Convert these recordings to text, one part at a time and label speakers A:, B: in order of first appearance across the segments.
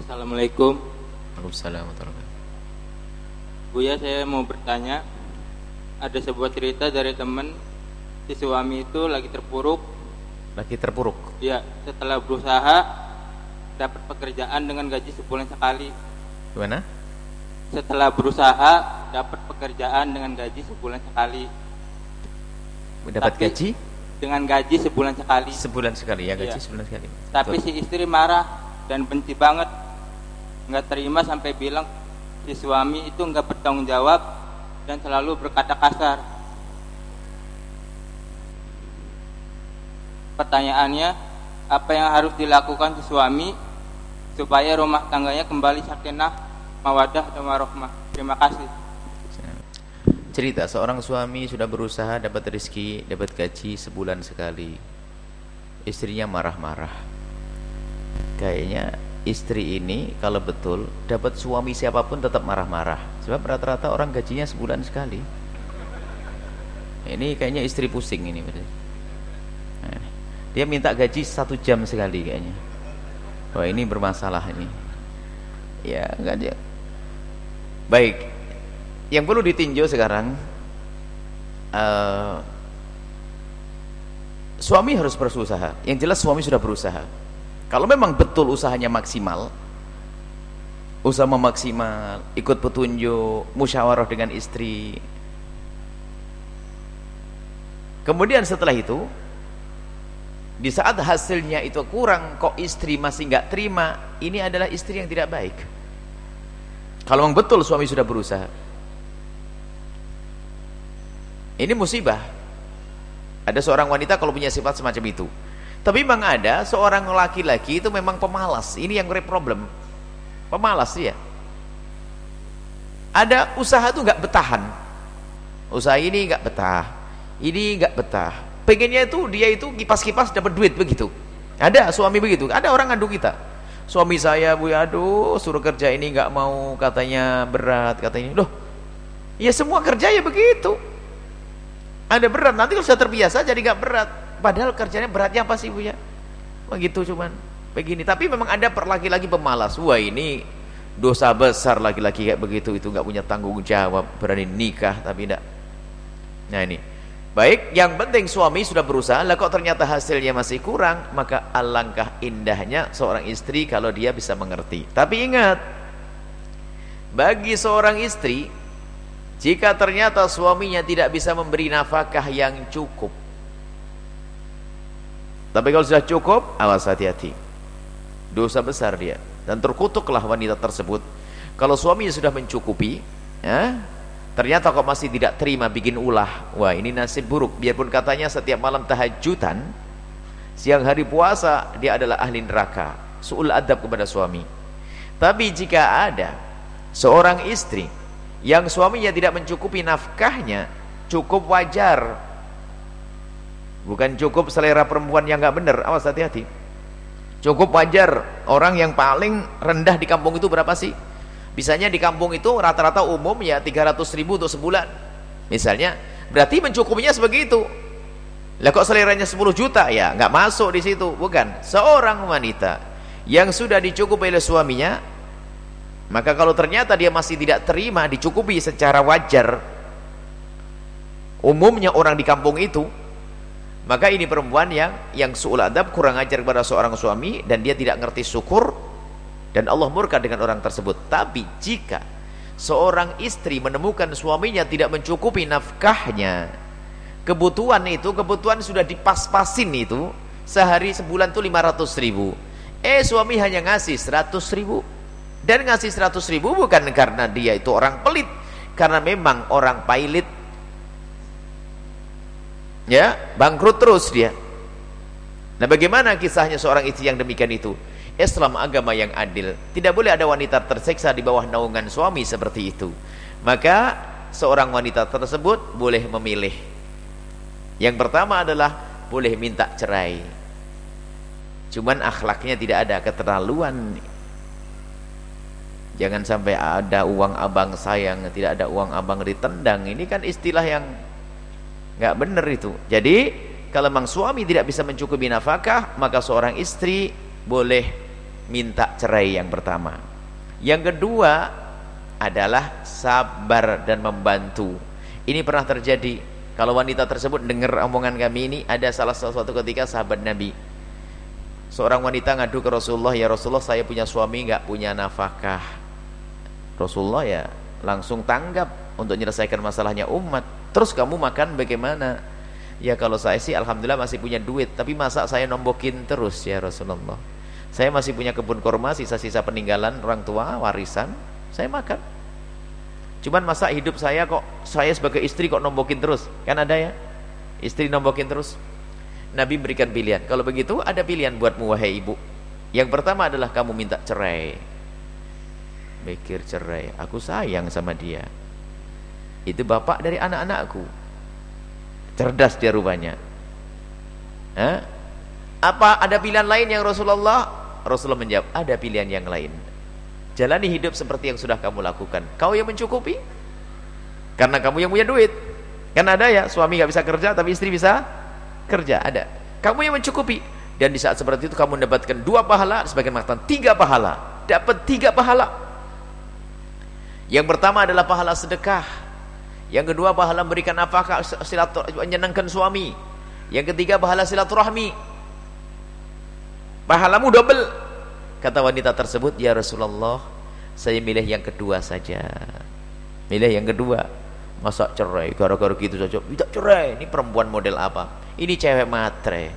A: Assalamualaikum.
B: Waalaikumsalam.
A: Buya saya mau bertanya. Ada sebuah cerita dari teman si suami itu lagi terpuruk.
B: Lagi terpuruk.
A: Ya, setelah berusaha dapat pekerjaan dengan gaji sebulan sekali.
B: Gimana?
A: Setelah berusaha dapat pekerjaan dengan gaji sebulan sekali.
B: Dapat
A: Tapi-
B: gaji
A: Dengan gaji sebulan sekali.
B: sebulan sekali ya, gaji
A: Iya.
B: sebulan sekali.
A: Tapi
B: Betul.
A: si istri marah dan benci banget. Nggak terima sampai bilang si suami itu nggak bertanggung jawab dan selalu berkata kasar. Pertanyaannya, apa yang harus dilakukan si suami supaya rumah tangganya kembali sakinah, mawadah dan warohmah? Terima kasih.
B: Cerita seorang suami sudah berusaha dapat rezeki, dapat gaji sebulan sekali. Istrinya marah-marah. Kayaknya istri ini kalau betul dapat suami siapa pun tetap marah-marah. Sebab rata-rata orang gajinya sebulan sekali. Ini kayaknya istri pusing ini. Nah, Dia minta gaji satu jam sekali kayaknya. Wah ini bermasalah ini. Ya enggak dia. Baik, yang perlu ditinjau sekarang eh, suami harus berusaha yang jelas suami sudah berusaha kalau memang betul usahanya maksimal usaha memaksimal ikut petunjuk musyawarah dengan istri kemudian setelah itu di saat hasilnya itu kurang kok istri masih nggak terima ini adalah istri yang tidak baik kalau memang betul suami sudah berusaha ini musibah. Ada seorang wanita kalau punya sifat semacam itu. Tapi memang ada seorang laki-laki itu memang pemalas. Ini yang problem. Pemalas ya. Ada usaha itu nggak betahan. Usaha ini nggak betah. Ini nggak betah. Pengennya itu dia itu kipas-kipas dapat duit begitu. Ada suami begitu. Ada orang ngadu kita. Suami saya bu, aduh suruh kerja ini nggak mau katanya berat katanya. Loh, ya semua kerja ya begitu ada berat nanti kalau sudah terbiasa jadi nggak berat padahal kerjanya beratnya apa sih bu ya? Begitu cuman. Begini. Tapi memang ada per laki-laki pemalas. Wah ini dosa besar laki-laki kayak begitu. Itu nggak punya tanggung jawab. Berani nikah tapi tidak nah ini. Baik yang penting suami sudah berusaha. Lah kok ternyata hasilnya masih kurang maka alangkah indahnya seorang istri kalau dia bisa mengerti. Tapi ingat bagi seorang istri jika ternyata suaminya tidak bisa memberi nafkah yang cukup. Tapi kalau sudah cukup, awas hati-hati. Dosa besar dia. Dan terkutuklah wanita tersebut. Kalau suaminya sudah mencukupi, ya, ternyata kok masih tidak terima bikin ulah. Wah ini nasib buruk. Biarpun katanya setiap malam tahajudan, siang hari puasa, dia adalah ahli neraka. Su'ul adab kepada suami. Tapi jika ada seorang istri yang suaminya tidak mencukupi nafkahnya cukup wajar bukan cukup selera perempuan yang nggak benar. Awas hati-hati. Cukup wajar orang yang paling rendah di kampung itu berapa sih? Bisanya di kampung itu rata-rata umum ya 300 ribu untuk sebulan. Misalnya berarti mencukupinya sebegitu. Lah kok seleranya 10 juta? Ya nggak masuk di situ. Bukan. Seorang wanita yang sudah dicukupi oleh suaminya maka kalau ternyata dia masih tidak terima dicukupi secara wajar umumnya orang di kampung itu maka ini perempuan yang yang suul adab kurang ajar kepada seorang suami dan dia tidak ngerti syukur dan Allah murka dengan orang tersebut. Tapi jika seorang istri menemukan suaminya tidak mencukupi nafkahnya kebutuhan itu kebutuhan sudah dipas-pasin itu sehari sebulan tuh 500 ribu. Eh suami hanya ngasih 100 ribu. Dan ngasih 100 ribu bukan karena dia itu orang pelit. Karena memang orang pailit ya bangkrut terus dia. Nah bagaimana kisahnya seorang istri yang demikian itu? Islam agama yang adil. Tidak boleh ada wanita terseksa di bawah naungan suami seperti itu. Maka seorang wanita tersebut boleh memilih. Yang pertama adalah boleh minta cerai. Cuman akhlaknya tidak ada keterlaluan. Jangan sampai ada uang abang sayang tidak ada uang abang ditendang. Ini kan istilah yang nggak benar itu. Jadi kalau memang suami tidak bisa mencukupi nafkah maka seorang istri boleh minta cerai yang pertama. Yang kedua adalah sabar dan membantu. Ini pernah terjadi. Kalau wanita tersebut dengar omongan kami ini ada salah sesuatu ketika sahabat Nabi. Seorang wanita ngadu ke Rasulullah ya Rasulullah saya punya suami nggak punya nafkah. Rasulullah ya langsung tanggap untuk menyelesaikan masalahnya umat terus kamu makan bagaimana? Ya kalau saya sih Alhamdulillah masih punya duit tapi masa saya nombokin terus ya Rasulullah? Saya masih punya kebun korma sisa-sisa peninggalan orang tua warisan saya makan. Cuman masa hidup saya kok saya sebagai istri kok nombokin terus? Kan ada ya? Istri nombokin terus. Nabi berikan pilihan. Kalau begitu ada pilihan buatmu wahai ibu. Yang pertama adalah kamu minta cerai. Mikir cerai. Aku sayang sama dia itu bapak dari anak-anakku. Cerdas dia rupanya. Apa ada pilihan lain yang Rasulullah? Rasulullah menjawab ada pilihan yang lain. Jalani hidup seperti yang sudah kamu lakukan. Kau yang mencukupi. Karena kamu yang punya duit. Kan ada ya suami nggak bisa kerja tapi istri bisa kerja. Ada. Kamu yang mencukupi. Dan di saat seperti itu kamu mendapatkan dua pahala sebagian mengatakan tiga pahala. Dapat tiga pahala. Yang pertama adalah pahala sedekah. Yang kedua pahala memberikan nafkah menyenangkan suami. Yang ketiga pahala silaturahmi. Pahalamu double. Kata wanita tersebut, "Ya Rasulullah, saya milih yang kedua saja." Milih yang kedua. Masa cerai gara-gara gitu saja? Tidak cerai. Ini perempuan model apa? Ini cewek matre.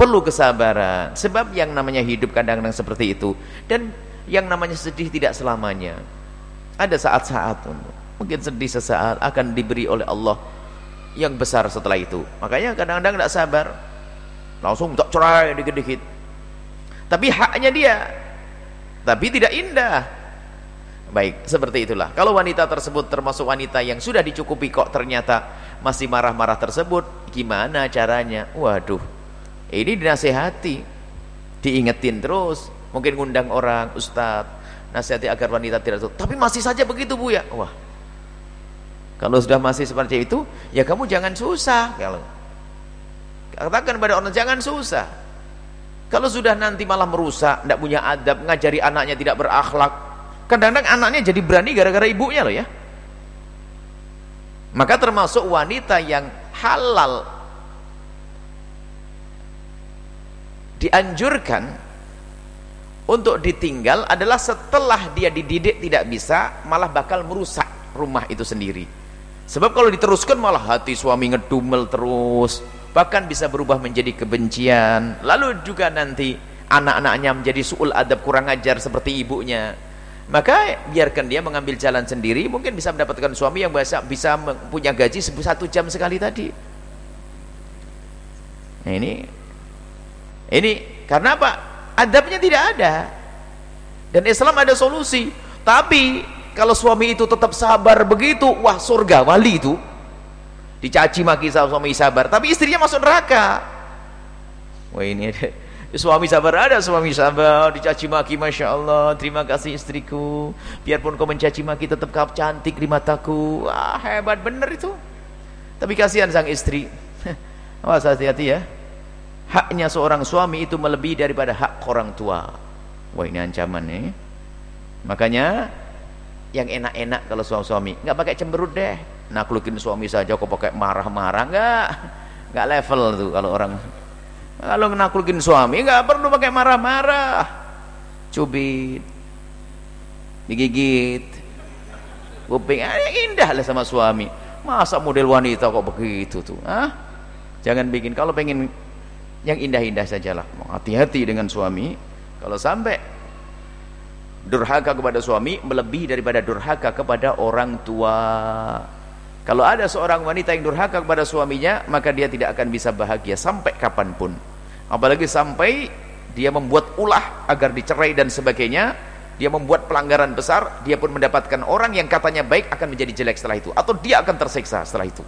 B: Perlu kesabaran. Sebab yang namanya hidup kadang-kadang seperti itu. Dan yang namanya sedih tidak selamanya ada saat-saat mungkin sedih sesaat akan diberi oleh Allah yang besar setelah itu. Makanya kadang-kadang tidak sabar. Langsung tak cerai dikit-dikit. Tapi haknya dia. Tapi tidak indah. Baik seperti itulah. Kalau wanita tersebut termasuk wanita yang sudah dicukupi kok ternyata masih marah-marah tersebut gimana caranya? Waduh ini dinasehati. Diingetin terus. Mungkin ngundang orang ustadz nasihati agar wanita tidak tutup tapi masih saja begitu bu ya? Wah. Kalau sudah masih seperti itu ya kamu jangan susah. Kalau katakan pada orang jangan susah. Kalau sudah nanti malah merusak tidak punya adab ngajari anaknya tidak berakhlak. Kadang-kadang anaknya jadi berani gara-gara ibunya loh ya. Maka termasuk wanita yang halal dianjurkan untuk ditinggal adalah setelah dia dididik tidak bisa malah bakal merusak rumah itu sendiri. Sebab kalau diteruskan malah hati suami ngedumel terus bahkan bisa berubah menjadi kebencian. Lalu juga nanti anak-anaknya menjadi suul adab kurang ajar seperti ibunya. Maka biarkan dia mengambil jalan sendiri mungkin bisa mendapatkan suami yang bisa, bisa punya gaji satu jam sekali tadi. Nah ini ini karena apa adabnya tidak ada. Dan Islam ada solusi. Tapi kalau suami itu tetap sabar begitu wah surga wali itu. Dicaci maki sama suami sabar. Tapi istrinya masuk neraka. Wah ini ada. Suami sabar ada suami sabar. Dicaci maki Masya Allah. Terima kasih istriku. Biarpun kau mencaci maki tetap kau cantik di mataku. Wah hebat bener itu. Tapi kasihan sang istri. Awas hati-hati ya haknya seorang suami itu melebihi daripada hak orang tua. Wah ini ancaman nih makanya yang enak-enak kalau suami-suami. Nggak pakai cemberut deh. Naklukin suami saja kok pakai marah-marah. Nggak. Nggak level tuh kalau orang. Kalau naklukin suami nggak perlu pakai marah-marah. Cubit. Digigit. Kuping. Ah, indah lah sama suami. Masa model wanita kok begitu tuh ah? Jangan bikin. Kalau pengen yang indah-indah sajalah. Hati-hati dengan suami. Kalau sampai durhaka kepada suami melebihi daripada durhaka kepada orang tua. Kalau ada seorang wanita yang durhaka kepada suaminya maka dia tidak akan bisa bahagia sampai kapan pun. Apalagi sampai dia membuat ulah agar dicerai dan sebagainya dia membuat pelanggaran besar dia pun mendapatkan orang yang katanya baik akan menjadi jelek setelah itu. Atau dia akan tersiksa setelah itu.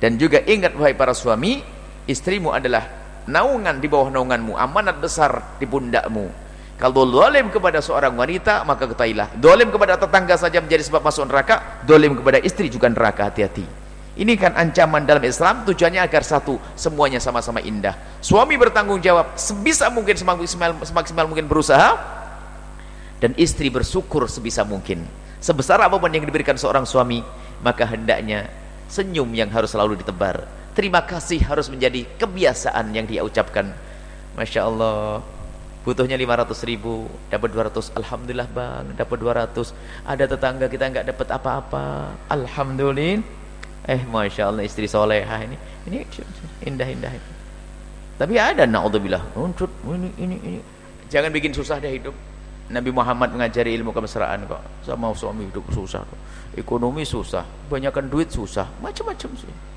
B: Dan juga ingat wahai para suami istrimu adalah naungan di bawah naunganmu amanat besar di pundakmu kalau dolim kepada seorang wanita maka ketahuilah dolim kepada tetangga saja menjadi sebab masuk neraka dolim kepada istri juga neraka hati-hati Ini kan ancaman dalam Islam tujuannya agar satu, semuanya sama-sama indah. Suami bertanggung jawab sebisa mungkin semaksimal, semaksimal mungkin berusaha dan istri bersyukur sebisa mungkin. Sebesar apa pun yang diberikan seorang suami, maka hendaknya senyum yang harus selalu ditebar. Terima kasih harus menjadi kebiasaan yang dia ucapkan. Masya Allah, butuhnya 500 ribu, dapat 200, Alhamdulillah bang, dapat 200. Ada tetangga kita nggak dapat apa-apa, Alhamdulillah. Eh masya Allah istri solehah ini. Ini indah-indah tapi ada naudzubillah. Ini ini ini. Jangan bikin susah deh hidup. Nabi Muhammad mengajari ilmu kemesraan kok. Sama suami hidup susah kok. ekonomi susah. Banyakkan duit susah. Macam-macam sih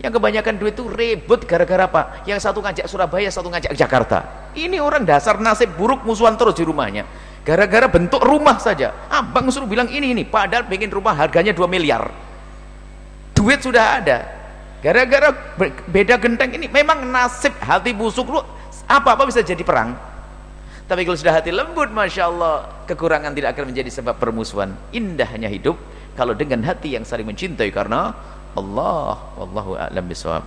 B: yang kebanyakan duit itu ribut gara-gara apa? Yang satu ngajak Surabaya satu ngajak Jakarta. Ini orang dasar nasib buruk musuhan terus di rumahnya. Gara-gara bentuk rumah saja. Abang suruh bilang ini ini. Padahal pengen rumah harganya 2 miliar. Duit sudah ada. Gara-gara beda genteng ini memang nasib hati busuk lu apa-apa bisa jadi perang. Tapi kalau sudah hati lembut Masya Allah kekurangan tidak akan menjadi sebab permusuhan. Indahnya hidup kalau dengan hati yang saling mencintai karena الله والله أعلم بصواب.